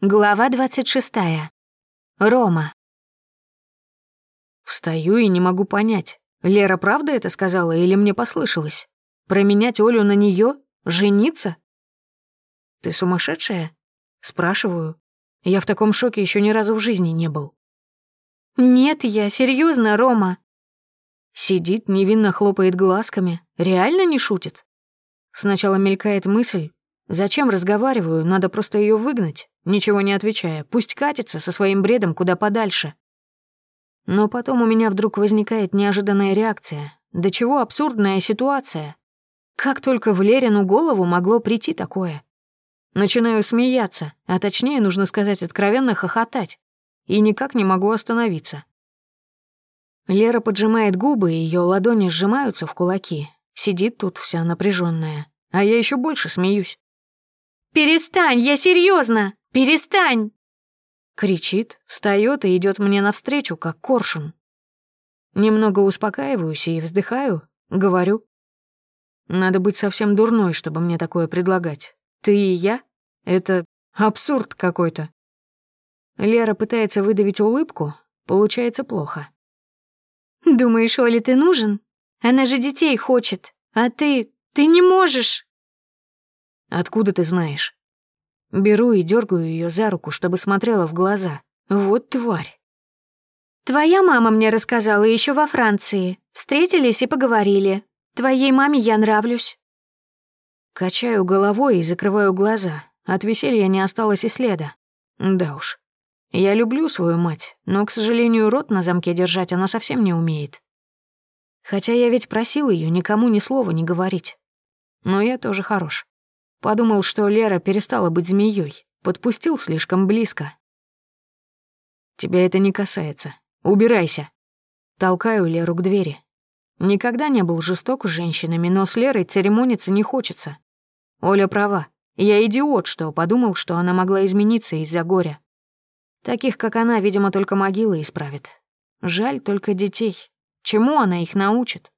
Глава 26. Рома. Встаю и не могу понять, Лера правда это сказала или мне послышалось? Променять Олю на нее? Жениться? Ты сумасшедшая? Спрашиваю. Я в таком шоке еще ни разу в жизни не был. Нет, я серьезно, Рома. Сидит, невинно хлопает глазками, реально не шутит. Сначала мелькает мысль, зачем разговариваю, надо просто ее выгнать ничего не отвечая. Пусть катится со своим бредом куда подальше. Но потом у меня вдруг возникает неожиданная реакция. До чего абсурдная ситуация. Как только в Лерину голову могло прийти такое? Начинаю смеяться, а точнее, нужно сказать, откровенно хохотать. И никак не могу остановиться. Лера поджимает губы, и ее ладони сжимаются в кулаки. Сидит тут вся напряженная, а я еще больше смеюсь. «Перестань, я серьезно! Перестань!» Кричит, встает и идет мне навстречу, как коршун. Немного успокаиваюсь и вздыхаю, говорю. Надо быть совсем дурной, чтобы мне такое предлагать. Ты и я? Это абсурд какой-то. Лера пытается выдавить улыбку, получается плохо. «Думаешь, Оле ты нужен? Она же детей хочет, а ты... ты не можешь!» «Откуда ты знаешь?» Беру и дергаю ее за руку, чтобы смотрела в глаза. Вот тварь. Твоя мама мне рассказала еще во Франции. Встретились и поговорили. Твоей маме я нравлюсь. Качаю головой и закрываю глаза. От веселья не осталось и следа. Да уж. Я люблю свою мать, но, к сожалению, рот на замке держать она совсем не умеет. Хотя я ведь просил ее никому ни слова не говорить. Но я тоже хорош. Подумал, что Лера перестала быть змеей, подпустил слишком близко. «Тебя это не касается. Убирайся!» Толкаю Леру к двери. Никогда не был жесток с женщинами, но с Лерой церемониться не хочется. Оля права. Я идиот, что подумал, что она могла измениться из-за горя. Таких, как она, видимо, только могила исправит. Жаль только детей. Чему она их научит?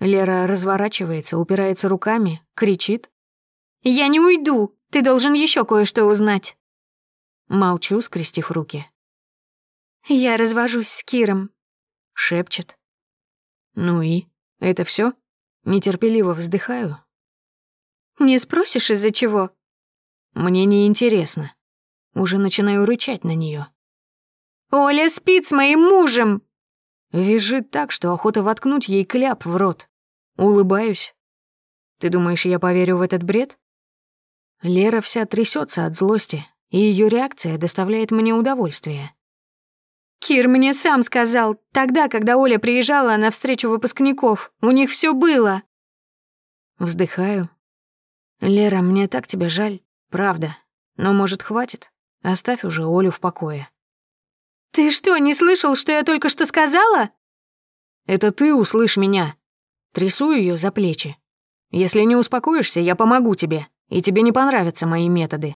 Лера разворачивается, упирается руками, кричит. Я не уйду. Ты должен еще кое-что узнать. Молчу, скрестив руки. Я развожусь с Киром. Шепчет. Ну и? Это все? Нетерпеливо вздыхаю. Не спросишь, из-за чего? Мне не интересно. Уже начинаю рычать на нее. Оля спит с моим мужем. Визжит так, что охота воткнуть ей кляп в рот. Улыбаюсь. Ты думаешь, я поверю в этот бред? Лера вся трясется от злости, и ее реакция доставляет мне удовольствие. «Кир мне сам сказал, тогда, когда Оля приезжала на встречу выпускников, у них все было!» Вздыхаю. «Лера, мне так тебя жаль, правда. Но, может, хватит? Оставь уже Олю в покое». «Ты что, не слышал, что я только что сказала?» «Это ты услышь меня!» Трясу ее за плечи. «Если не успокоишься, я помогу тебе!» и тебе не понравятся мои методы».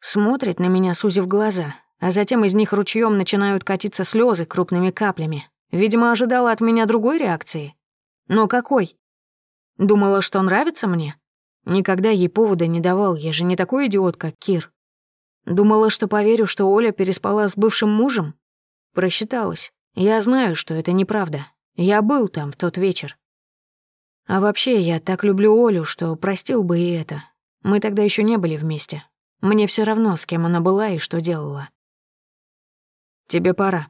Смотрит на меня, сузив глаза, а затем из них ручьем начинают катиться слезы крупными каплями. Видимо, ожидала от меня другой реакции. Но какой? Думала, что нравится мне? Никогда ей повода не давал, я же не такой идиот, как Кир. Думала, что поверю, что Оля переспала с бывшим мужем? Просчиталась. Я знаю, что это неправда. Я был там в тот вечер. А вообще, я так люблю Олю, что простил бы и это. Мы тогда еще не были вместе. Мне все равно, с кем она была и что делала. «Тебе пора».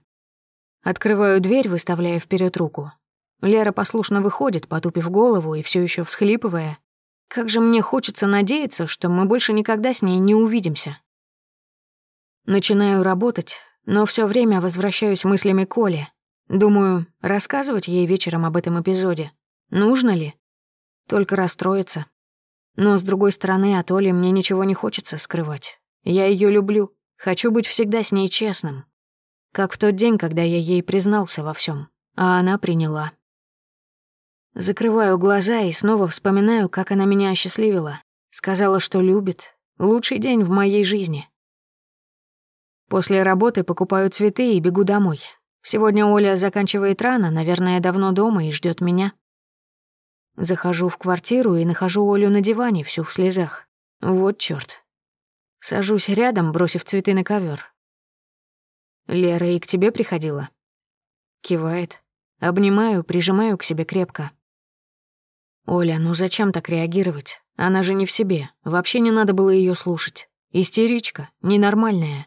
Открываю дверь, выставляя вперед руку. Лера послушно выходит, потупив голову и все еще всхлипывая. Как же мне хочется надеяться, что мы больше никогда с ней не увидимся. Начинаю работать, но все время возвращаюсь мыслями к Оле. Думаю, рассказывать ей вечером об этом эпизоде Нужно ли? Только расстроиться. Но, с другой стороны, от Оли мне ничего не хочется скрывать. Я ее люблю. Хочу быть всегда с ней честным. Как в тот день, когда я ей признался во всем, а она приняла. Закрываю глаза и снова вспоминаю, как она меня осчастливила. Сказала, что любит. Лучший день в моей жизни. После работы покупаю цветы и бегу домой. Сегодня Оля заканчивает рано, наверное, давно дома и ждет меня. Захожу в квартиру и нахожу Олю на диване, всю в слезах. Вот чёрт. Сажусь рядом, бросив цветы на ковер. «Лера и к тебе приходила?» Кивает. Обнимаю, прижимаю к себе крепко. «Оля, ну зачем так реагировать? Она же не в себе. Вообще не надо было её слушать. Истеричка, ненормальная».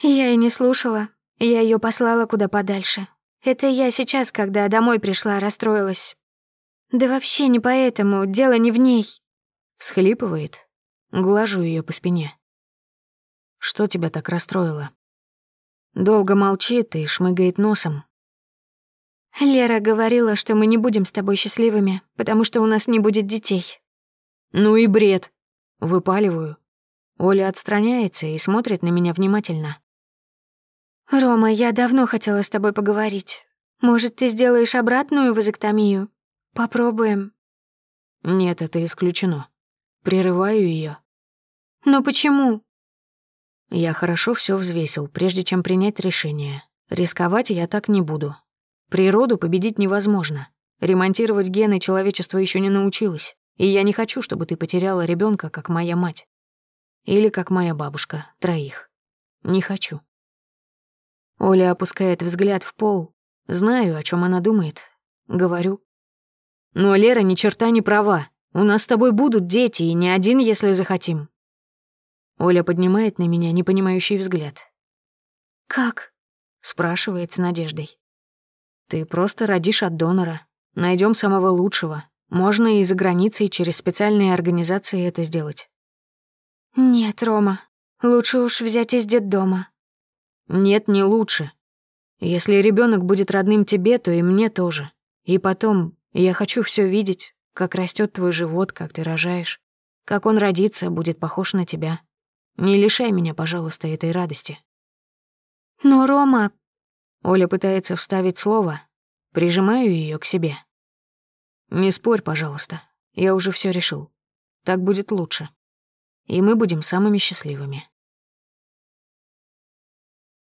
«Я и не слушала. Я её послала куда подальше. Это я сейчас, когда домой пришла, расстроилась. Да вообще не поэтому, дело не в ней. Всхлипывает. Глажу ее по спине. Что тебя так расстроило? Долго молчит и шмыгает носом. Лера говорила, что мы не будем с тобой счастливыми, потому что у нас не будет детей. Ну и бред. Выпаливаю. Оля отстраняется и смотрит на меня внимательно. «Рома, я давно хотела с тобой поговорить. Может, ты сделаешь обратную вазоктомию Попробуем. Нет, это исключено. Прерываю ее. Но почему? Я хорошо все взвесил, прежде чем принять решение. Рисковать я так не буду. Природу победить невозможно. Ремонтировать гены человечество еще не научилось. И я не хочу, чтобы ты потеряла ребенка, как моя мать. Или как моя бабушка, троих. Не хочу. Оля опускает взгляд в пол. Знаю, о чем она думает. Говорю. Но Лера ни черта не права. У нас с тобой будут дети, и не один, если захотим. Оля поднимает на меня непонимающий взгляд. «Как?» — спрашивает с надеждой. «Ты просто родишь от донора. Найдем самого лучшего. Можно и за границей через специальные организации это сделать». «Нет, Рома, лучше уж взять из детдома». «Нет, не лучше. Если ребенок будет родным тебе, то и мне тоже. И потом, я хочу все видеть, как растет твой живот, как ты рожаешь, как он родится, будет похож на тебя. Не лишай меня, пожалуйста, этой радости». «Но, Рома...» Оля пытается вставить слово. Прижимаю ее к себе. «Не спорь, пожалуйста. Я уже все решил. Так будет лучше. И мы будем самыми счастливыми».